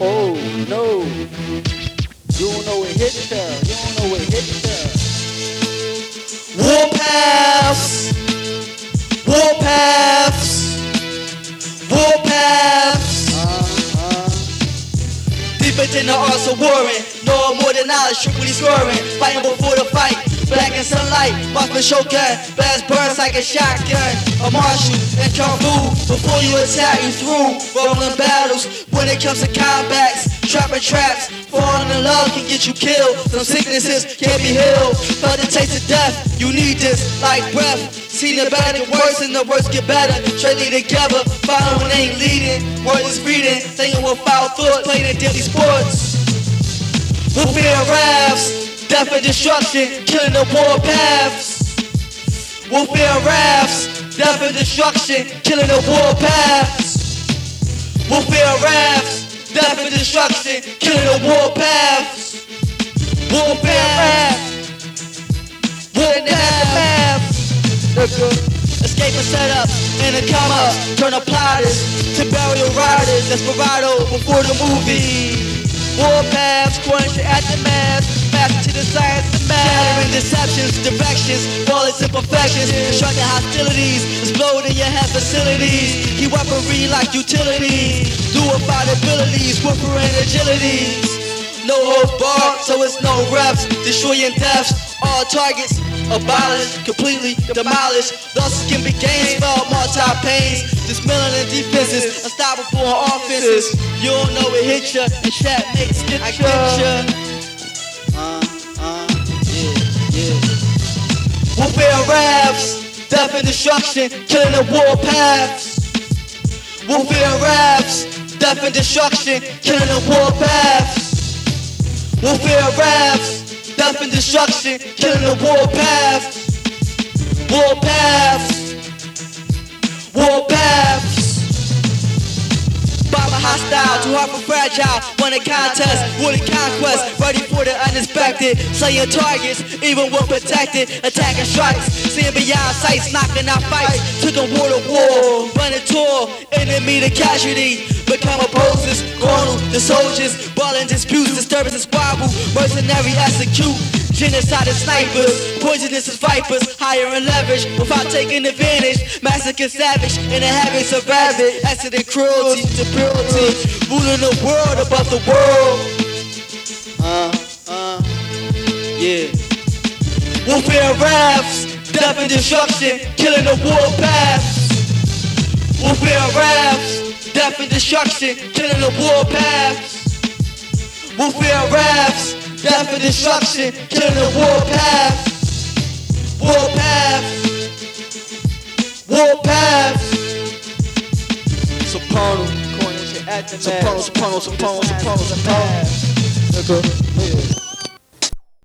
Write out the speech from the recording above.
Oh no. You don't know it hit her. You don't know it hit her. Warpaths. Warpaths. Warpaths. Uh-huh. Deeper than the arts of warring. No more than knowledge, strictly scoring. Fighting before the fight black and sunlight, off the shotgun, blast burns like a shotgun, a marshal and kung fu, before you attack, you through. Rolling battles, when it comes to combats, trapping traps. Falling in love can get you killed. Some sicknesses can't be healed. Felt the taste of death, you need this like breath. Seen the better get worse and the worse get better. Strictly together, following ain't leading. Words is reading, thinking with foul thoughts, playing daily sports. Warfare rafts, death and destruction, killing the war paths. Warfare rafts, death and destruction, killing the war paths. Warfare rafts, death and destruction, killing the war paths. Warfare rafts, warfare paths. Escape and set up in a come up, turn the plotters to burial riders. Desperado before the movie. Warpaths, crunch Deceptions, directions, bullets imperfections, destructing hostilities, exploding your head facilities. Keep weaponry like utilities, fine abilities, whimpering agilities. No hold bar, so it's no reps, destroying deaths, all targets. Abolished, completely demolished. Thus can be gains, felt multi pains. Dismantling the defenses, unstoppable on offenses. You don't know it hit ya, and chat makes it. I get ya. Warfare rafts, death and destruction, killing the war paths. Warfare rafts, death and destruction, killing the war paths. Warfare rafts, death and destruction, killing the war paths. War paths, hard for fragile. Won a contest, woolly conquest, ready for the unexpected. Slaying targets, even when protected. Attacking strikes, seeing beyond sights, knocking out fights. Took a war to war, running tour, enemy to casualty. Become opposers, corner the soldiers, balling disputes, disturbances, squabble, mercenary execute. Genocide is snipers, poisonous as vipers, higher in leverage without taking advantage. Massacre savage in the habits of rabbit, accident cruelty purity, ruling the world above the world. Uh, uh, yeah. Warfare rafts, death and destruction, killing the war paths. Warfare rafts, death and destruction, killing the war paths. Warfare rafts, death and destruction, killing the war paths. War paths. War paths. Soprano, Corners at the soprano, soprano, soprano, soprano, soprano. Nigga, yeah.